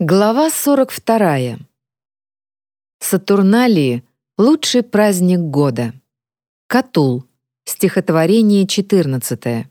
Глава 42. Сатурналии — лучший праздник года. Катул. Стихотворение 14.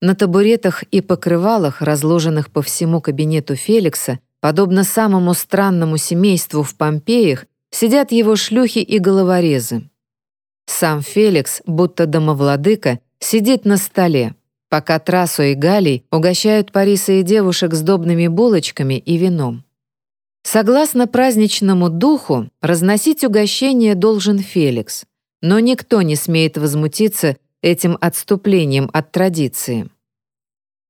На табуретах и покрывалах, разложенных по всему кабинету Феликса, подобно самому странному семейству в Помпеях, сидят его шлюхи и головорезы. Сам Феликс, будто домовладыка, сидит на столе, пока Трасу и Галий угощают Париса и девушек сдобными булочками и вином. Согласно праздничному духу, разносить угощение должен Феликс, но никто не смеет возмутиться этим отступлением от традиции.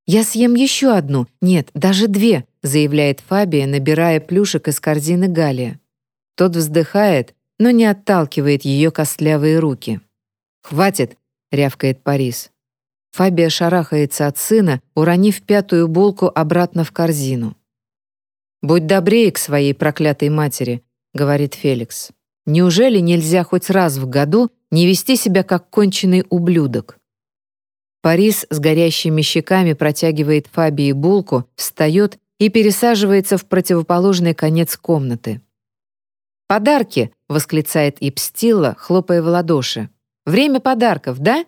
«Я съем еще одну, нет, даже две», заявляет Фабия, набирая плюшек из корзины Галия. Тот вздыхает, но не отталкивает ее костлявые руки. «Хватит!» — рявкает Парис. Фабия шарахается от сына, уронив пятую булку обратно в корзину. «Будь добрее к своей проклятой матери», — говорит Феликс. «Неужели нельзя хоть раз в году не вести себя как конченый ублюдок?» Парис с горящими щеками протягивает Фабии булку, встает и пересаживается в противоположный конец комнаты. «Подарки!» — восклицает Ипстила, хлопая в ладоши. «Время подарков, да?»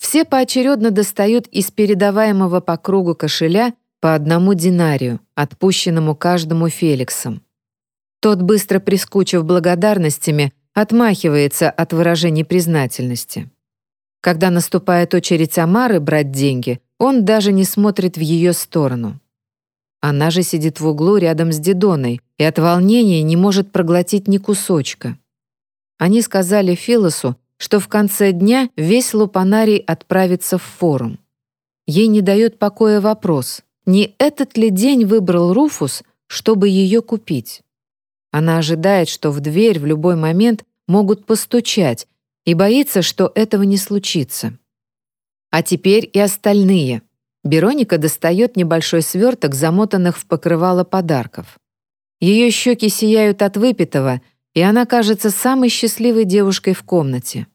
Все поочередно достают из передаваемого по кругу кошеля по одному динарию, отпущенному каждому Феликсом. Тот, быстро прискучив благодарностями, отмахивается от выражений признательности. Когда наступает очередь Амары брать деньги, он даже не смотрит в ее сторону. Она же сидит в углу рядом с Дидоной и от волнения не может проглотить ни кусочка. Они сказали Филосу, что в конце дня весь Лупанарий отправится в форум. Ей не дает покоя вопрос, не этот ли день выбрал Руфус, чтобы ее купить. Она ожидает, что в дверь в любой момент могут постучать, и боится, что этого не случится. А теперь и остальные. Бероника достает небольшой сверток, замотанных в покрывало подарков. Ее щеки сияют от выпитого, и она кажется самой счастливой девушкой в комнате.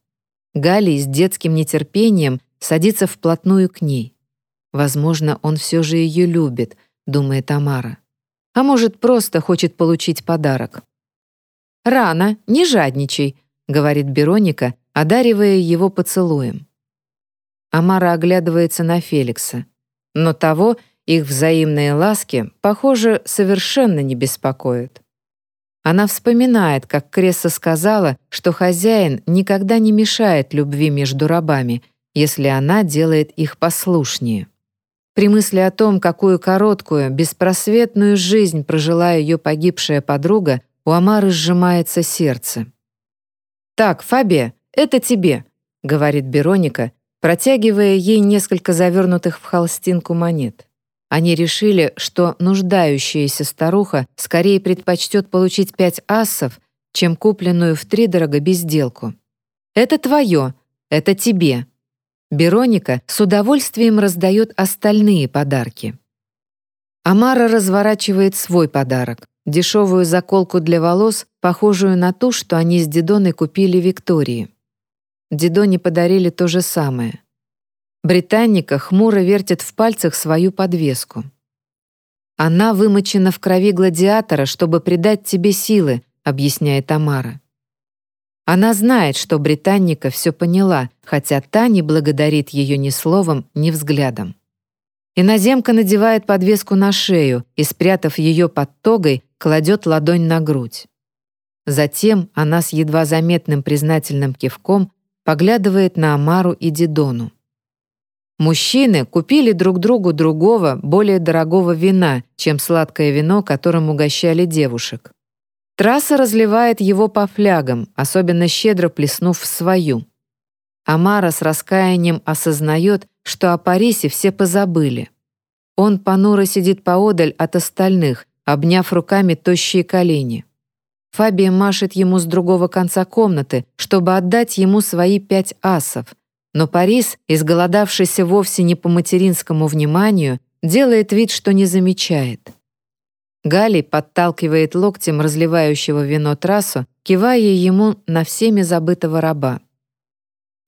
Галий с детским нетерпением садится вплотную к ней. Возможно, он все же ее любит, думает Тамара. А может, просто хочет получить подарок. «Рано, не жадничай», — говорит Бероника, одаривая его поцелуем. Амара оглядывается на Феликса, но того их взаимные ласки, похоже, совершенно не беспокоят. Она вспоминает, как Кресса сказала, что хозяин никогда не мешает любви между рабами, если она делает их послушнее. При мысли о том, какую короткую, беспросветную жизнь прожила ее погибшая подруга, у Амары сжимается сердце. «Так, Фабия, это тебе», — говорит Бероника, протягивая ей несколько завернутых в холстинку монет. Они решили, что нуждающаяся старуха скорее предпочтет получить пять ассов, чем купленную втридорого безделку. «Это твое, это тебе». Бероника с удовольствием раздает остальные подарки. Амара разворачивает свой подарок — дешевую заколку для волос, похожую на ту, что они с Дидоной купили Виктории. Дидоне подарили то же самое. Британника хмуро вертит в пальцах свою подвеску. «Она вымочена в крови гладиатора, чтобы придать тебе силы», объясняет Тамара. Она знает, что Британника все поняла, хотя та не благодарит ее ни словом, ни взглядом. Иноземка надевает подвеску на шею и, спрятав ее под тогой, кладет ладонь на грудь. Затем она с едва заметным признательным кивком поглядывает на Амару и Дидону. Мужчины купили друг другу другого, более дорогого вина, чем сладкое вино, которым угощали девушек. Трасса разливает его по флягам, особенно щедро плеснув в свою. Амара с раскаянием осознает, что о Парисе все позабыли. Он понуро сидит поодаль от остальных, обняв руками тощие колени. Фабия машет ему с другого конца комнаты, чтобы отдать ему свои пять асов — но Парис, изголодавшийся вовсе не по материнскому вниманию, делает вид, что не замечает. Галий подталкивает локтем разливающего вино трассу, кивая ему на всеми забытого раба.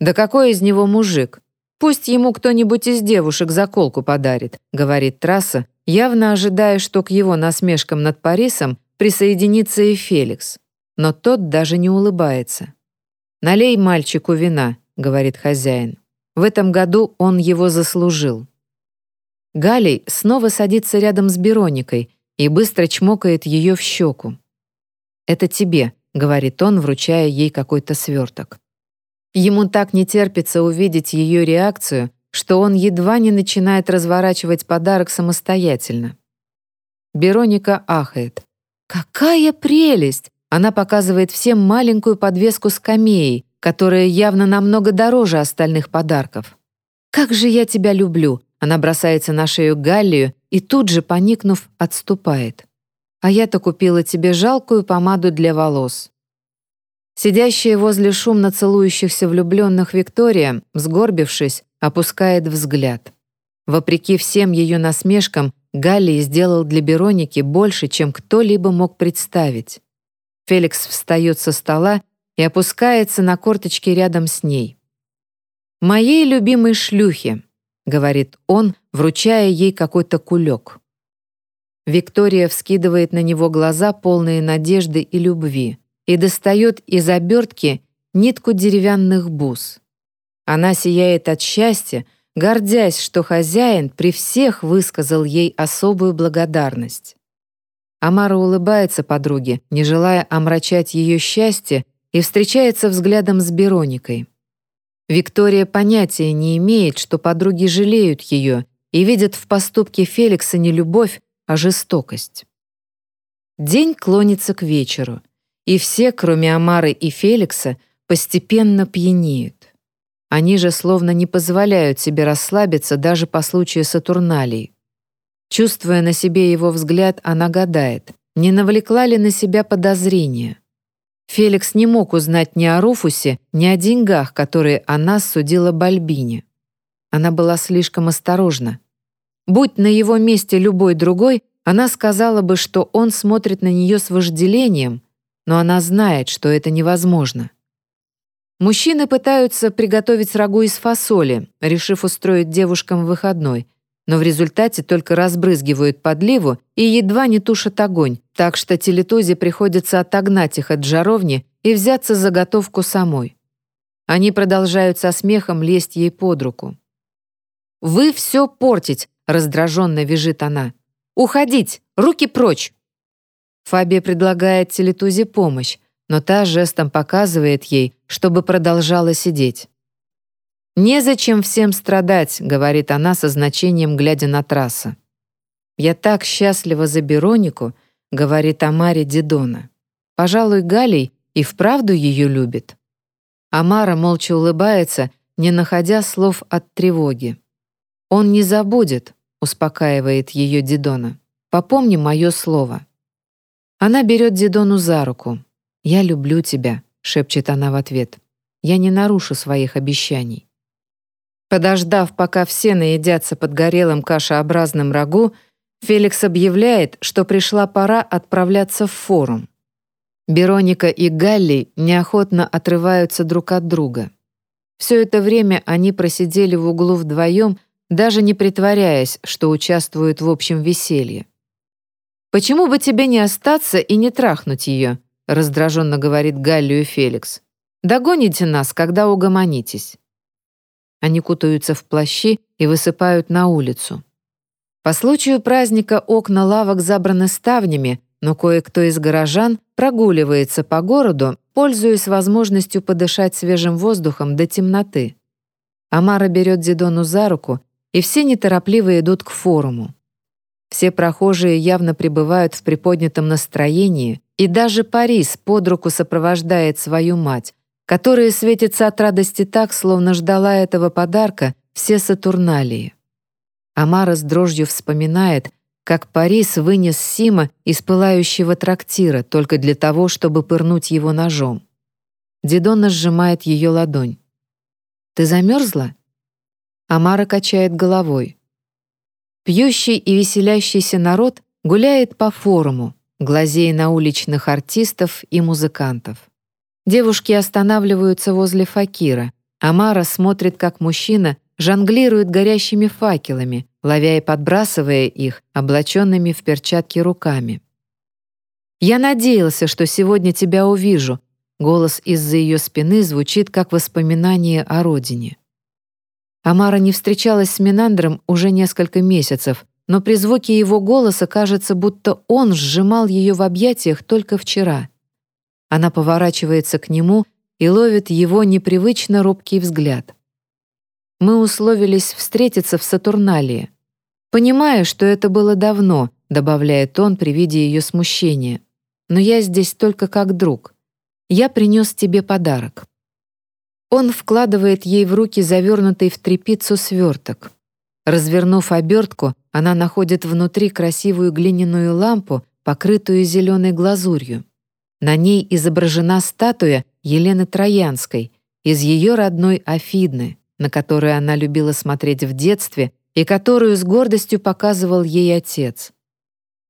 «Да какой из него мужик? Пусть ему кто-нибудь из девушек заколку подарит», говорит трасса, явно ожидая, что к его насмешкам над Парисом присоединится и Феликс. Но тот даже не улыбается. «Налей мальчику вина», — говорит хозяин. «В этом году он его заслужил». Галей снова садится рядом с Бероникой и быстро чмокает ее в щеку. «Это тебе», — говорит он, вручая ей какой-то сверток. Ему так не терпится увидеть ее реакцию, что он едва не начинает разворачивать подарок самостоятельно. Бероника ахает. «Какая прелесть!» Она показывает всем маленькую подвеску скамеи, которая явно намного дороже остальных подарков. «Как же я тебя люблю!» Она бросается на шею Галлию и тут же, поникнув, отступает. «А я-то купила тебе жалкую помаду для волос». Сидящая возле шумно целующихся влюбленных Виктория, сгорбившись, опускает взгляд. Вопреки всем ее насмешкам, Галлий сделал для Бероники больше, чем кто-либо мог представить. Феликс встает со стола и опускается на корточки рядом с ней. «Моей любимой шлюхе», — говорит он, вручая ей какой-то кулек. Виктория вскидывает на него глаза, полные надежды и любви, и достает из обертки нитку деревянных бус. Она сияет от счастья, гордясь, что хозяин при всех высказал ей особую благодарность. Амара улыбается подруге, не желая омрачать ее счастье, и встречается взглядом с Бероникой. Виктория понятия не имеет, что подруги жалеют ее и видят в поступке Феликса не любовь, а жестокость. День клонится к вечеру, и все, кроме Амары и Феликса, постепенно пьянеют. Они же словно не позволяют себе расслабиться даже по случаю Сатурналии. Чувствуя на себе его взгляд, она гадает, не навлекла ли на себя подозрения. Феликс не мог узнать ни о Руфусе, ни о деньгах, которые она судила Бальбине. Она была слишком осторожна. Будь на его месте любой другой, она сказала бы, что он смотрит на нее с вожделением, но она знает, что это невозможно. Мужчины пытаются приготовить рагу из фасоли, решив устроить девушкам выходной, но в результате только разбрызгивают подливу и едва не тушат огонь, так что Телетузе приходится отогнать их от жаровни и взяться за готовку самой. Они продолжают со смехом лезть ей под руку. «Вы все портить!» — раздраженно вяжет она. «Уходить! Руки прочь!» Фабия предлагает Телетузе помощь, но та жестом показывает ей, чтобы продолжала сидеть. «Незачем всем страдать», — говорит она со значением, глядя на трасса. «Я так счастлива за Беронику», — говорит Амаре Дидона. «Пожалуй, Галей и вправду ее любит». Амара молча улыбается, не находя слов от тревоги. «Он не забудет», — успокаивает ее Дидона. «Попомни мое слово». Она берет Дидону за руку. «Я люблю тебя», — шепчет она в ответ. «Я не нарушу своих обещаний». Подождав, пока все наедятся подгорелым кашеобразным рагу, Феликс объявляет, что пришла пора отправляться в форум. Бероника и Галли неохотно отрываются друг от друга. Все это время они просидели в углу вдвоем, даже не притворяясь, что участвуют в общем веселье. «Почему бы тебе не остаться и не трахнуть ее?» раздраженно говорит Галлию Феликс. «Догоните нас, когда угомонитесь». Они кутаются в плащи и высыпают на улицу. По случаю праздника окна лавок забраны ставнями, но кое-кто из горожан прогуливается по городу, пользуясь возможностью подышать свежим воздухом до темноты. Амара берет Зидону за руку, и все неторопливо идут к форуму. Все прохожие явно пребывают в приподнятом настроении, и даже Парис под руку сопровождает свою мать, которая светится от радости так, словно ждала этого подарка все Сатурналии. Амара с дрожью вспоминает, как Парис вынес Сима из пылающего трактира только для того, чтобы пырнуть его ножом. Дидона сжимает ее ладонь. «Ты замерзла?» Амара качает головой. Пьющий и веселящийся народ гуляет по форуму, глазея на уличных артистов и музыкантов. Девушки останавливаются возле факира. Амара смотрит, как мужчина жонглирует горящими факелами, ловя и подбрасывая их, облаченными в перчатки руками. «Я надеялся, что сегодня тебя увижу», голос из-за ее спины звучит как воспоминание о родине. Амара не встречалась с Минандром уже несколько месяцев, но при звуке его голоса кажется, будто он сжимал ее в объятиях только вчера. Она поворачивается к нему и ловит его непривычно робкий взгляд. Мы условились встретиться в Сатурналии. Понимая, что это было давно, добавляет он при виде ее смущения. Но я здесь только как друг. Я принес тебе подарок. Он вкладывает ей в руки завернутый в тряпицу сверток. Развернув обертку, она находит внутри красивую глиняную лампу, покрытую зеленой глазурью. На ней изображена статуя Елены Троянской из ее родной Афидны, на которую она любила смотреть в детстве и которую с гордостью показывал ей отец.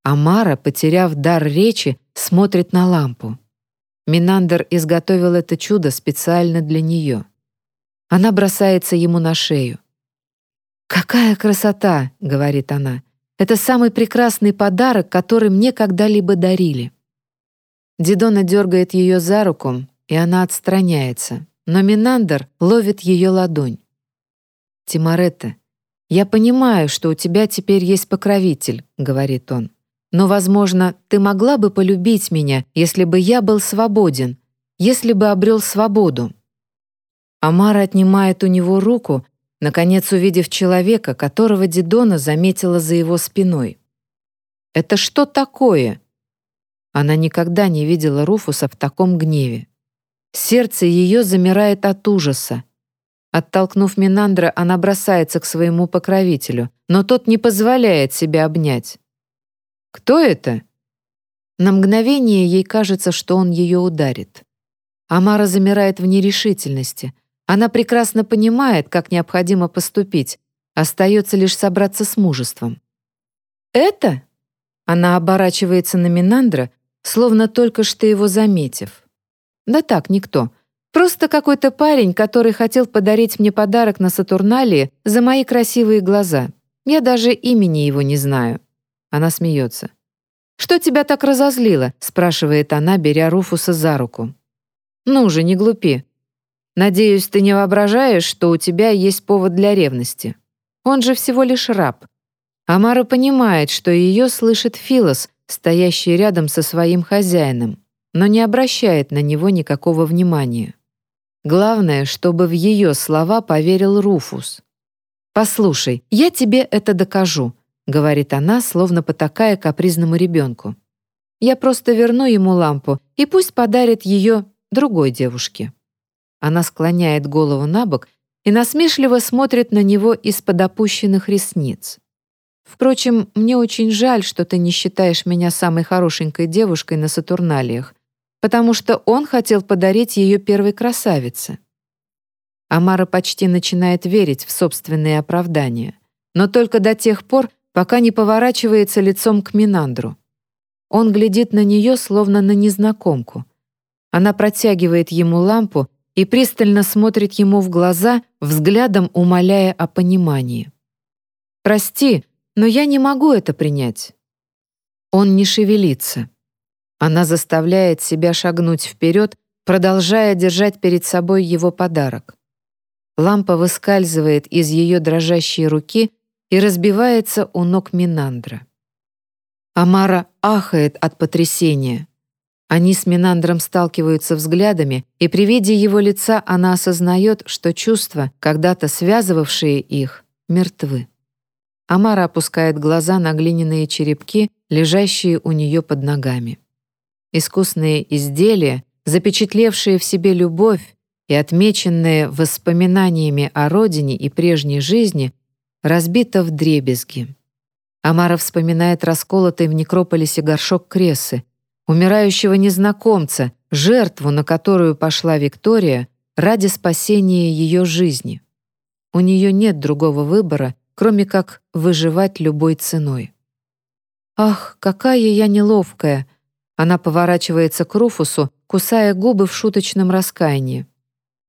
Амара, потеряв дар речи, смотрит на лампу. Минандер изготовил это чудо специально для нее. Она бросается ему на шею. «Какая красота!» — говорит она. «Это самый прекрасный подарок, который мне когда-либо дарили». Дидона дергает ее за руку, и она отстраняется, но Минандер ловит ее ладонь. «Тимаретта, я понимаю, что у тебя теперь есть покровитель», — говорит он. Но, возможно, ты могла бы полюбить меня, если бы я был свободен, если бы обрел свободу». Амара отнимает у него руку, наконец увидев человека, которого Дидона заметила за его спиной. «Это что такое?» Она никогда не видела Руфуса в таком гневе. Сердце ее замирает от ужаса. Оттолкнув Минандра, она бросается к своему покровителю, но тот не позволяет себя обнять. «Кто это?» На мгновение ей кажется, что он ее ударит. Амара замирает в нерешительности. Она прекрасно понимает, как необходимо поступить. Остается лишь собраться с мужеством. «Это?» Она оборачивается на Минандра, словно только что его заметив. «Да так, никто. Просто какой-то парень, который хотел подарить мне подарок на Сатурналии за мои красивые глаза. Я даже имени его не знаю». Она смеется. «Что тебя так разозлило?» — спрашивает она, беря Руфуса за руку. «Ну же, не глупи. Надеюсь, ты не воображаешь, что у тебя есть повод для ревности. Он же всего лишь раб». Амара понимает, что ее слышит Филос, стоящий рядом со своим хозяином, но не обращает на него никакого внимания. Главное, чтобы в ее слова поверил Руфус. «Послушай, я тебе это докажу», — говорит она, словно потакая капризному ребенку. «Я просто верну ему лампу, и пусть подарит ее другой девушке». Она склоняет голову на бок и насмешливо смотрит на него из-под опущенных ресниц. «Впрочем, мне очень жаль, что ты не считаешь меня самой хорошенькой девушкой на Сатурналиях, потому что он хотел подарить ее первой красавице». Амара почти начинает верить в собственные оправдания, но только до тех пор, пока не поворачивается лицом к Минандру. Он глядит на нее, словно на незнакомку. Она протягивает ему лампу и пристально смотрит ему в глаза, взглядом умоляя о понимании. «Прости, но я не могу это принять». Он не шевелится. Она заставляет себя шагнуть вперед, продолжая держать перед собой его подарок. Лампа выскальзывает из ее дрожащей руки и разбивается у ног Минандра. Амара ахает от потрясения. Они с Минандром сталкиваются взглядами, и при виде его лица она осознает, что чувства, когда-то связывавшие их, мертвы. Амара опускает глаза на глиняные черепки, лежащие у нее под ногами. Искусные изделия, запечатлевшие в себе любовь и отмеченные воспоминаниями о родине и прежней жизни, разбита в дребезги. Амара вспоминает расколотый в некрополисе горшок Крессы, умирающего незнакомца, жертву, на которую пошла Виктория ради спасения ее жизни. У нее нет другого выбора, кроме как выживать любой ценой. «Ах, какая я неловкая!» Она поворачивается к Руфусу, кусая губы в шуточном раскаянии.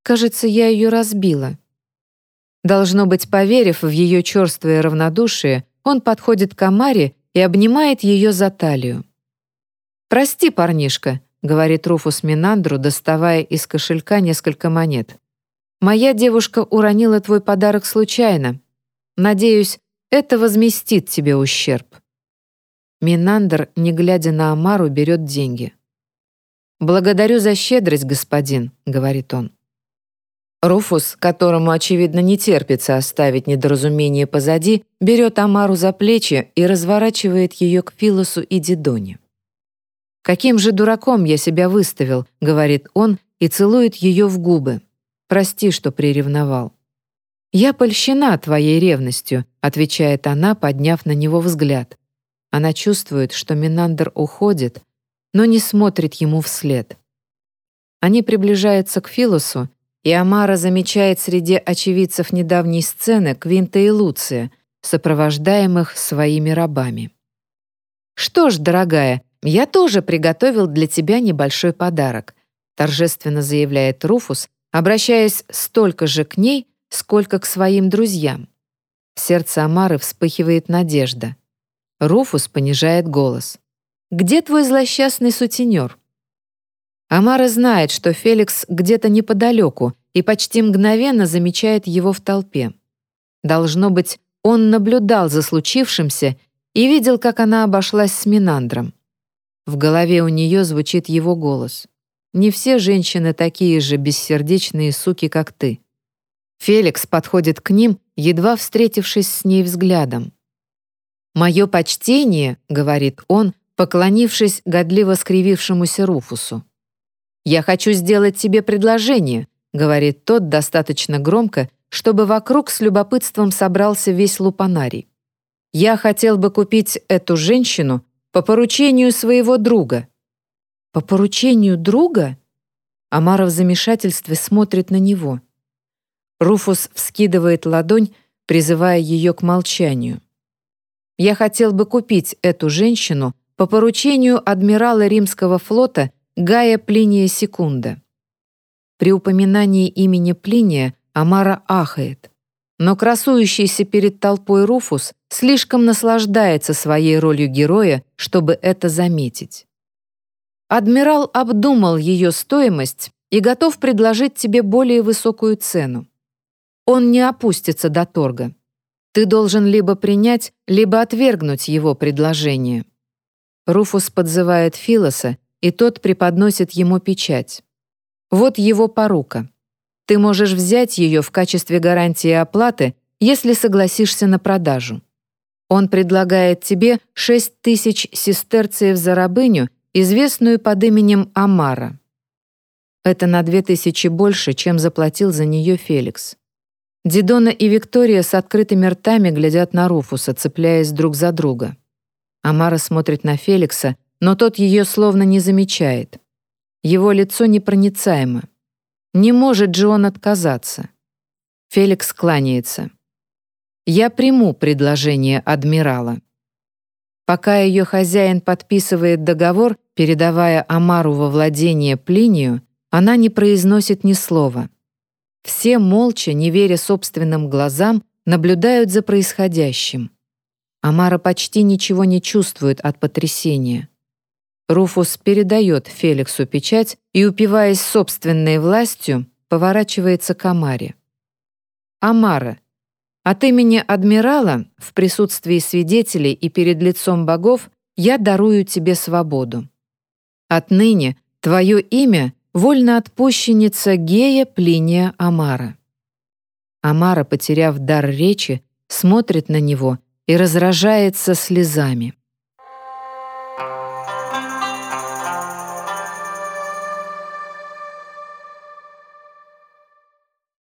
«Кажется, я ее разбила». Должно быть, поверив в ее черствое равнодушие, он подходит к Амаре и обнимает ее за талию. «Прости, парнишка», — говорит Руфус Минандру, доставая из кошелька несколько монет. «Моя девушка уронила твой подарок случайно. Надеюсь, это возместит тебе ущерб». Минандр, не глядя на Амару, берет деньги. «Благодарю за щедрость, господин», — говорит он. Руфус, которому, очевидно, не терпится оставить недоразумение позади, берет Амару за плечи и разворачивает ее к Филосу и Дидоне. «Каким же дураком я себя выставил», — говорит он и целует ее в губы. «Прости, что приревновал». «Я польщена твоей ревностью», — отвечает она, подняв на него взгляд. Она чувствует, что Минандр уходит, но не смотрит ему вслед. Они приближаются к Филосу, и Амара замечает среди очевидцев недавней сцены Квинта и Луция, сопровождаемых своими рабами. «Что ж, дорогая, я тоже приготовил для тебя небольшой подарок», торжественно заявляет Руфус, обращаясь столько же к ней, сколько к своим друзьям. В сердце Амары вспыхивает надежда. Руфус понижает голос. «Где твой злосчастный сутенер?» Амара знает, что Феликс где-то неподалеку и почти мгновенно замечает его в толпе. Должно быть, он наблюдал за случившимся и видел, как она обошлась с Минандром. В голове у нее звучит его голос. «Не все женщины такие же бессердечные суки, как ты». Феликс подходит к ним, едва встретившись с ней взглядом. «Мое почтение», — говорит он, поклонившись годливо скривившемуся Руфусу. «Я хочу сделать тебе предложение», — говорит тот достаточно громко, чтобы вокруг с любопытством собрался весь лупанарий. «Я хотел бы купить эту женщину по поручению своего друга». «По поручению друга?» Амара в замешательстве смотрит на него. Руфус вскидывает ладонь, призывая ее к молчанию. Я хотел бы купить эту женщину по поручению адмирала римского флота Гая Плиния Секунда. При упоминании имени Плиния Амара ахает. Но красующийся перед толпой Руфус слишком наслаждается своей ролью героя, чтобы это заметить. Адмирал обдумал ее стоимость и готов предложить тебе более высокую цену. Он не опустится до торга. Ты должен либо принять, либо отвергнуть его предложение. Руфус подзывает Филоса, и тот преподносит ему печать. Вот его порука. Ты можешь взять ее в качестве гарантии оплаты, если согласишься на продажу. Он предлагает тебе 6 тысяч сестерциев за рабыню, известную под именем Амара. Это на 2 тысячи больше, чем заплатил за нее Феликс. Дидона и Виктория с открытыми ртами глядят на Руфуса, цепляясь друг за друга. Амара смотрит на Феликса, но тот ее словно не замечает. Его лицо непроницаемо. Не может же он отказаться. Феликс кланяется. «Я приму предложение адмирала». Пока ее хозяин подписывает договор, передавая Амару во владение Плинию, она не произносит ни слова. Все молча, не веря собственным глазам, наблюдают за происходящим. Амара почти ничего не чувствует от потрясения. Руфус передает Феликсу печать и, упиваясь собственной властью, поворачивается к Амаре. «Амара, от имени адмирала, в присутствии свидетелей и перед лицом богов, я дарую тебе свободу. Отныне твое имя вольноотпущенница Гея Плиния Амара. Амара, потеряв дар речи, смотрит на него и разражается слезами.